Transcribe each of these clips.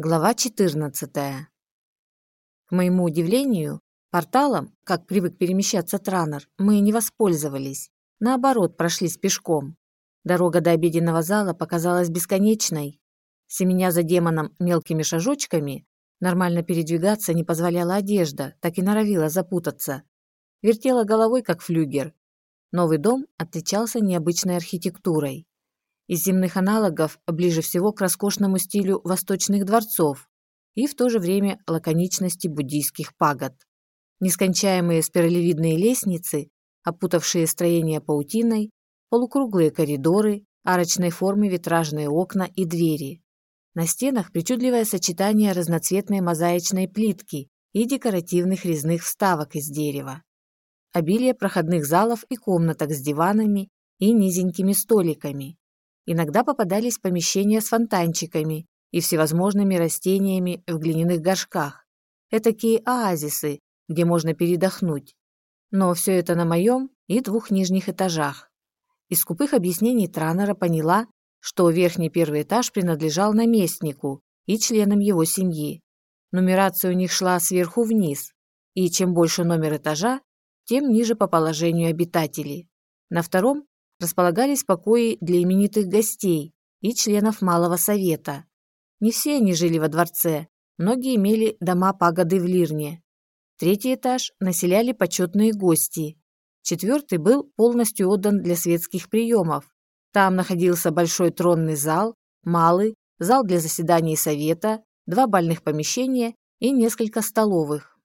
Глава 14. К моему удивлению, порталом, как привык перемещаться Транер, мы не воспользовались. Наоборот, прошлись пешком. Дорога до обеденного зала показалась бесконечной. Семеня за демоном мелкими шажочками, нормально передвигаться не позволяла одежда, так и норовила запутаться. Вертела головой, как флюгер. Новый дом отличался необычной архитектурой. Из земных аналогов ближе всего к роскошному стилю восточных дворцов и в то же время лаконичности буддийских пагод. Нескончаемые спиралевидные лестницы, опутавшие строение паутиной, полукруглые коридоры, арочной формы витражные окна и двери. На стенах причудливое сочетание разноцветной мозаичной плитки и декоративных резных вставок из дерева. Обилие проходных залов и комнаток с диванами и низенькими столиками, Иногда попадались помещения с фонтанчиками и всевозможными растениями в глиняных горшках. Этакие оазисы, где можно передохнуть. Но все это на моем и двух нижних этажах. Из скупых объяснений Транера поняла, что верхний первый этаж принадлежал наместнику и членам его семьи. Нумерация у них шла сверху вниз, и чем больше номер этажа, тем ниже по положению обитателей. На втором располагались покои для именитых гостей и членов Малого Совета. Не все они жили во дворце, многие имели дома-пагоды в Лирне. Третий этаж населяли почетные гости. Четвертый был полностью отдан для светских приемов. Там находился большой тронный зал, малый, зал для заседаний совета, два бальных помещения и несколько столовых.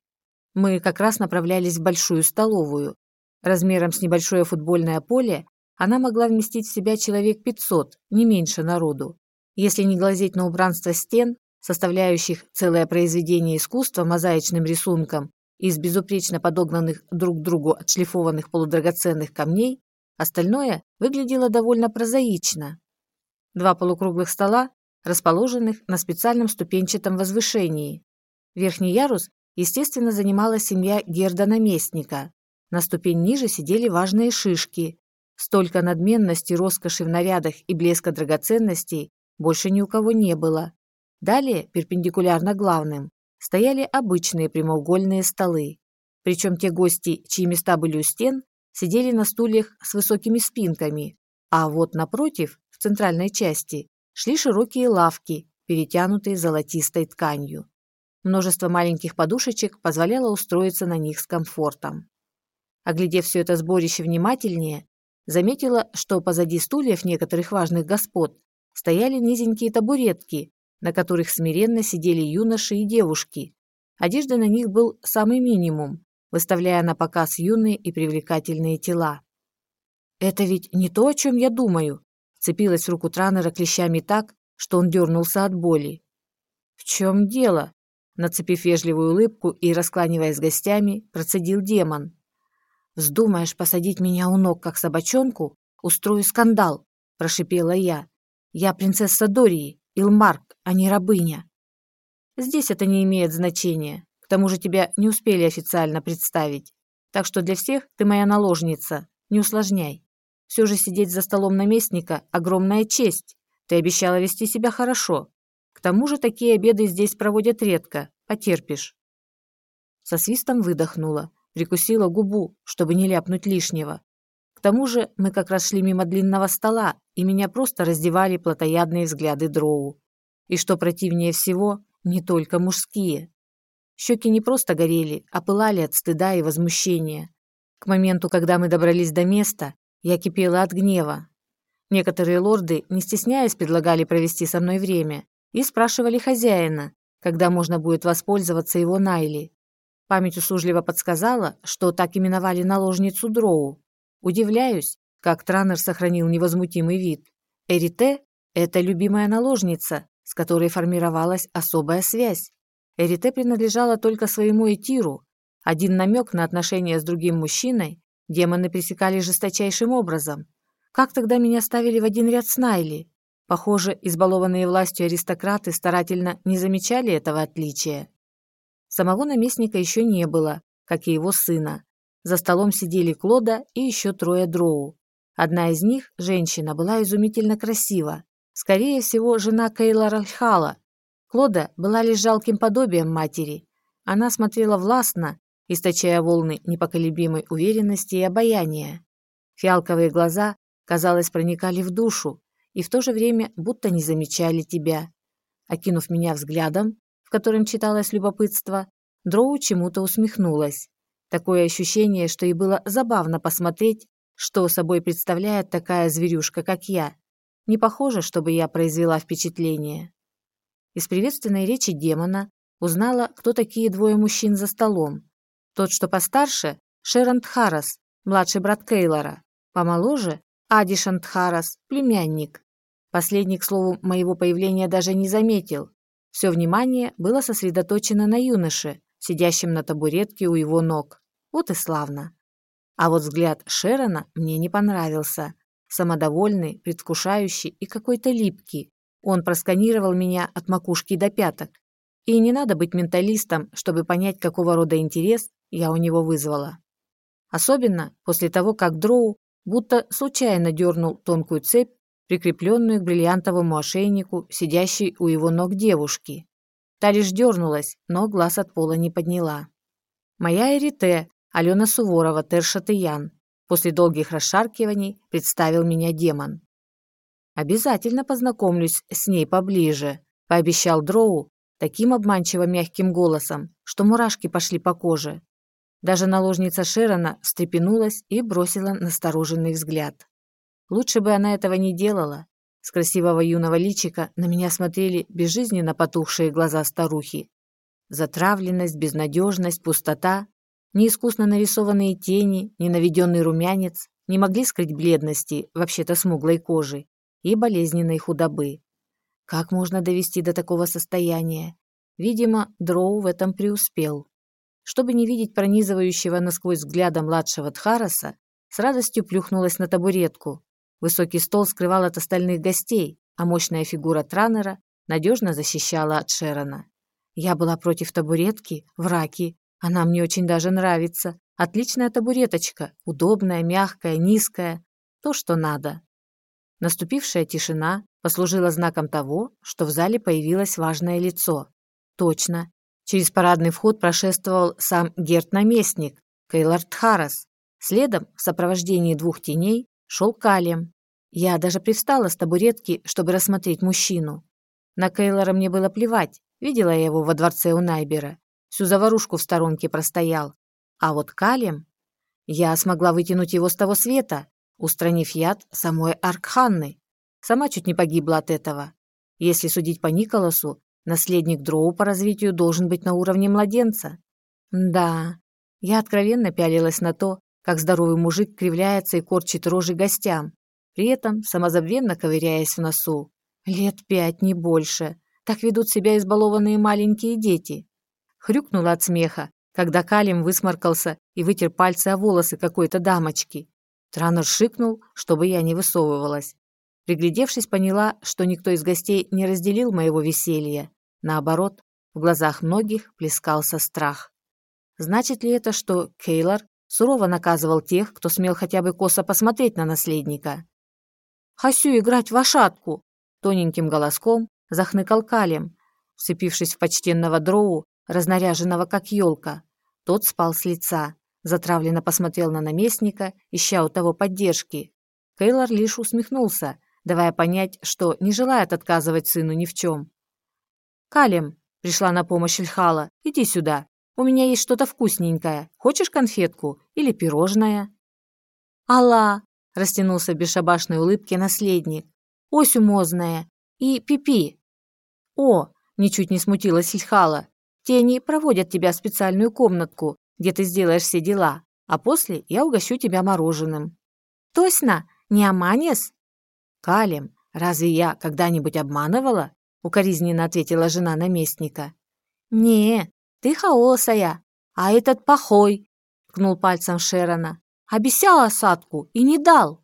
Мы как раз направлялись в большую столовую. Размером с небольшое футбольное поле она могла вместить в себя человек 500, не меньше народу. Если не глазеть на убранство стен, составляющих целое произведение искусства мозаичным рисунком из безупречно подогнанных друг к другу отшлифованных полудрагоценных камней, остальное выглядело довольно прозаично. Два полукруглых стола, расположенных на специальном ступенчатом возвышении. Верхний ярус, естественно, занимала семья Герда-наместника. На ступень ниже сидели важные шишки, Столько надменности, роскоши в нарядах и блеска драгоценностей больше ни у кого не было. Далее, перпендикулярно главным, стояли обычные прямоугольные столы. Причем те гости, чьи места были у стен, сидели на стульях с высокими спинками, а вот напротив, в центральной части, шли широкие лавки, перетянутые золотистой тканью. Множество маленьких подушечек позволяло устроиться на них с комфортом. Оглядев все это сборище внимательнее, Заметила, что позади стульев некоторых важных господ стояли низенькие табуретки, на которых смиренно сидели юноши и девушки. Одежда на них был самый минимум, выставляя на показ юные и привлекательные тела. «Это ведь не то, о чем я думаю», цепилась в руку Транера клещами так, что он дернулся от боли. «В чем дело?» Нацепив вежливую улыбку и раскланиваясь с гостями, процедил демон. «Вздумаешь посадить меня у ног, как собачонку, устрою скандал», – прошипела я. «Я принцесса Дории, Илмарк, а не рабыня». «Здесь это не имеет значения. К тому же тебя не успели официально представить. Так что для всех ты моя наложница. Не усложняй. Все же сидеть за столом наместника – огромная честь. Ты обещала вести себя хорошо. К тому же такие обеды здесь проводят редко. Потерпишь». Со свистом выдохнула прикусила губу, чтобы не ляпнуть лишнего. К тому же мы как раз шли мимо длинного стола, и меня просто раздевали плотоядные взгляды дроу. И что противнее всего, не только мужские. Щеки не просто горели, а пылали от стыда и возмущения. К моменту, когда мы добрались до места, я кипела от гнева. Некоторые лорды, не стесняясь, предлагали провести со мной время и спрашивали хозяина, когда можно будет воспользоваться его Найли. Память услужливо подсказала, что так именовали наложницу Дроу. Удивляюсь, как Транер сохранил невозмутимый вид. Эрите – это любимая наложница, с которой формировалась особая связь. Эрите принадлежала только своему Этиру. Один намек на отношения с другим мужчиной демоны пресекали жесточайшим образом. Как тогда меня ставили в один ряд с Найли? Похоже, избалованные властью аристократы старательно не замечали этого отличия. Самого наместника еще не было, как и его сына. За столом сидели Клода и еще трое дроу. Одна из них, женщина, была изумительно красива. Скорее всего, жена Кейла Ральхала. Клода была лишь жалким подобием матери. Она смотрела властно, источая волны непоколебимой уверенности и обаяния. Фиалковые глаза, казалось, проникали в душу и в то же время будто не замечали тебя. Окинув меня взглядом, котором читалось любопытство, Дроу чему-то усмехнулась. Такое ощущение, что ей было забавно посмотреть, что собой представляет такая зверюшка, как я. Не похоже, чтобы я произвела впечатление. Из приветственной речи демона узнала, кто такие двое мужчин за столом. Тот, что постарше, Шерон Тхарас, младший брат Кейлора. Помоложе – Адишан Тхарас, племянник. Последний, к слову, моего появления даже не заметил. Все внимание было сосредоточено на юноше, сидящем на табуретке у его ног. Вот и славно. А вот взгляд Шерона мне не понравился. Самодовольный, предвкушающий и какой-то липкий. Он просканировал меня от макушки до пяток. И не надо быть менталистом, чтобы понять, какого рода интерес я у него вызвала. Особенно после того, как Дроу будто случайно дернул тонкую цепь, прикрепленную к бриллиантовому ошейнику, сидящей у его ног девушки. Та лишь дернулась, но глаз от пола не подняла. Моя Эрите, Алена Суворова, Тершатыян, после долгих расшаркиваний представил меня демон. «Обязательно познакомлюсь с ней поближе», – пообещал Дроу таким обманчиво мягким голосом, что мурашки пошли по коже. Даже наложница Шерона встрепенулась и бросила настороженный взгляд. Лучше бы она этого не делала, с красивого юного личика на меня смотрели безжизненно потухшие глаза старухи. Затравленность, безнадежность, пустота, неискусно нарисованные тени, ненаведенный румянец не могли скрыть бледности, вообще-то смуглой кожи, и болезненной худобы. Как можно довести до такого состояния? Видимо, Дроу в этом преуспел. Чтобы не видеть пронизывающего насквозь взгляда младшего Тхараса, с радостью плюхнулась на табуретку, Высокий стол скрывал от остальных гостей, а мощная фигура Транера надежно защищала от Шерона. Я была против табуретки, враки. Она мне очень даже нравится. Отличная табуреточка, удобная, мягкая, низкая. То, что надо. Наступившая тишина послужила знаком того, что в зале появилось важное лицо. Точно. Через парадный вход прошествовал сам Герт-наместник, Кейлар Тхарас. Следом, в сопровождении двух теней, шел Калем, я даже привстала с табуретки, чтобы рассмотреть мужчину. На Кейлора мне было плевать, видела я его во дворце у Найбера. Всю заварушку в сторонке простоял. А вот Калем... Я смогла вытянуть его с того света, устранив яд самой Аркханны. Сама чуть не погибла от этого. Если судить по Николасу, наследник Дроу по развитию должен быть на уровне младенца. Да, я откровенно пялилась на то, как здоровый мужик кривляется и корчит рожи гостям, при этом самозабвенно ковыряясь в носу. Лет пять, не больше. Так ведут себя избалованные маленькие дети. Хрюкнула от смеха, когда Калим высморкался и вытер пальцы о волосы какой-то дамочки. Транер шикнул, чтобы я не высовывалась. Приглядевшись, поняла, что никто из гостей не разделил моего веселья. Наоборот, в глазах многих плескался страх. Значит ли это, что Кейлор сурово наказывал тех, кто смел хотя бы косо посмотреть на наследника? «Хасю играть в лошадку!» Тоненьким голоском захныкал Калем, вцепившись в почтенного дроу, разнаряженного как елка. Тот спал с лица, затравленно посмотрел на наместника, ища у того поддержки. Кейлор лишь усмехнулся, давая понять, что не желает отказывать сыну ни в чем. «Калем!» — пришла на помощь Ильхала. «Иди сюда. У меня есть что-то вкусненькое. Хочешь конфетку или пирожное?» «Алла!» растянулся в бесшабашной улыбке наследник. «Ось умозная! И пипи!» «О!» – ничуть не смутилась Ильхала. «Тени проводят тебя в специальную комнатку, где ты сделаешь все дела, а после я угощу тебя мороженым». «Точно? Не аманес?» «Калем, разве я когда-нибудь обманывала?» – укоризненно ответила жена наместника. «Не, ты хаосая, а этот похой», – ткнул пальцем Шерона. Обещал осадку и не дал.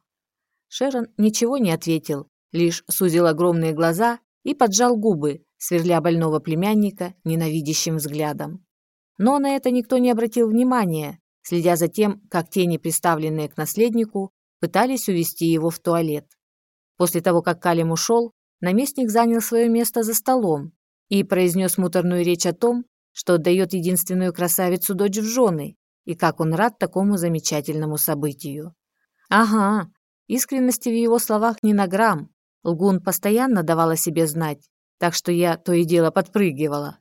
Шерон ничего не ответил, лишь сузил огромные глаза и поджал губы, сверля больного племянника ненавидящим взглядом. Но на это никто не обратил внимания, следя за тем, как тени, приставленные к наследнику, пытались увести его в туалет. После того, как Калим ушел, наместник занял свое место за столом. и произнес муторную речь о том, что отдает единственную красавицу дочь в жены, и как он рад такому замечательному событию. Ага, искренности в его словах ни на грамм. Лгун постоянно давала себе знать, так что я то и дело подпрыгивала.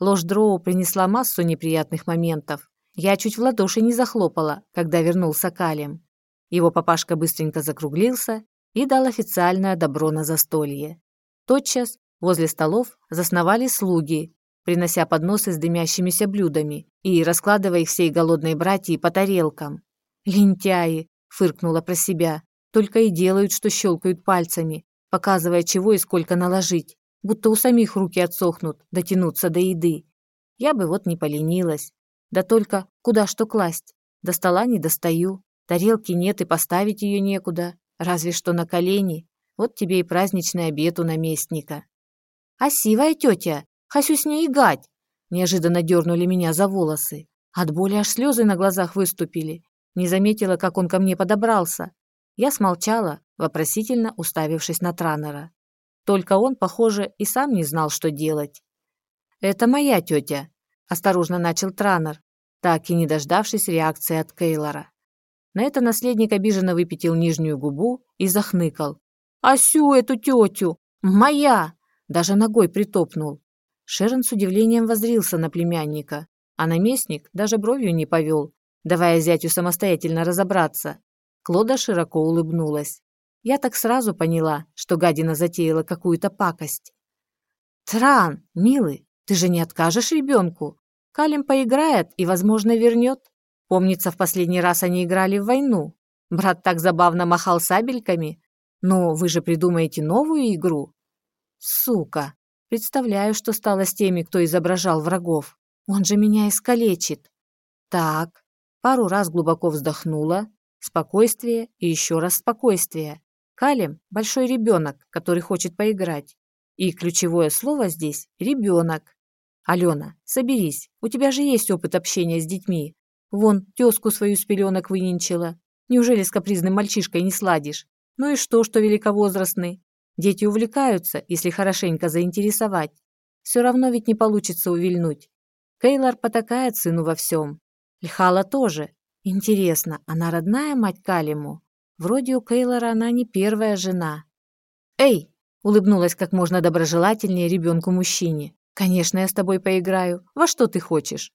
Ложь Дроу принесла массу неприятных моментов. Я чуть в ладоши не захлопала, когда вернулся Калем. Его папашка быстренько закруглился и дал официальное добро на застолье. Тотчас возле столов засновали слуги, принося подносы с дымящимися блюдами и раскладывая их всей голодной братьи по тарелкам. «Лентяи!» – фыркнула про себя. «Только и делают, что щелкают пальцами, показывая, чего и сколько наложить, будто у самих руки отсохнут, дотянуться до еды. Я бы вот не поленилась. Да только куда что класть? До стола не достаю, тарелки нет и поставить ее некуда, разве что на колени. Вот тебе и праздничный обед у наместника. «А сивая тетя, с ней игать!» Неожиданно дернули меня за волосы. От боли аж слезы на глазах выступили. Не заметила, как он ко мне подобрался. Я смолчала, вопросительно уставившись на Транера. Только он, похоже, и сам не знал, что делать. «Это моя тетя», – осторожно начал Транер, так и не дождавшись реакции от Кейлора. На это наследник обиженно выпятил нижнюю губу и захныкал. «Асю эту тетю! Моя!» Даже ногой притопнул. Шерон с удивлением возрился на племянника, а наместник даже бровью не повел, давая зятю самостоятельно разобраться. Клода широко улыбнулась. Я так сразу поняла, что гадина затеяла какую-то пакость. «Тран, милый, ты же не откажешь ребенку? Калим поиграет и, возможно, вернет. Помнится, в последний раз они играли в войну. Брат так забавно махал сабельками. Но вы же придумаете новую игру?» «Сука! Представляю, что стало с теми, кто изображал врагов. Он же меня искалечит. Так, пару раз глубоко вздохнула. Спокойствие и еще раз спокойствие. Калим – большой ребенок, который хочет поиграть. И ключевое слово здесь – ребенок. Алена, соберись, у тебя же есть опыт общения с детьми. Вон, тезку свою с пеленок выненчила. Неужели с капризным мальчишкой не сладишь? Ну и что, что великовозрастный? Дети увлекаются, если хорошенько заинтересовать. Все равно ведь не получится увильнуть. Кейлор потакает сыну во всем. Льхала тоже. Интересно, она родная мать Калиму? Вроде у Кейлора она не первая жена. «Эй!» – улыбнулась как можно доброжелательнее ребенку-мужчине. «Конечно, я с тобой поиграю. Во что ты хочешь?»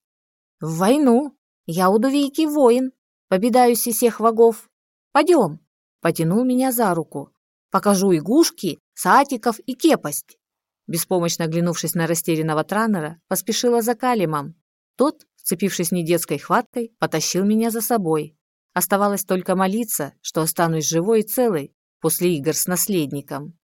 «В войну. Я у Дувейки воин. Победаюсь из всех врагов. Пойдем!» Потянул меня за руку. «Покажу игушки, сатиков и кепость!» Беспомощно оглянувшись на растерянного Транера, поспешила за Калимом. Тот, вцепившись недетской хваткой, потащил меня за собой. Оставалось только молиться, что останусь живой и целой после игр с наследником.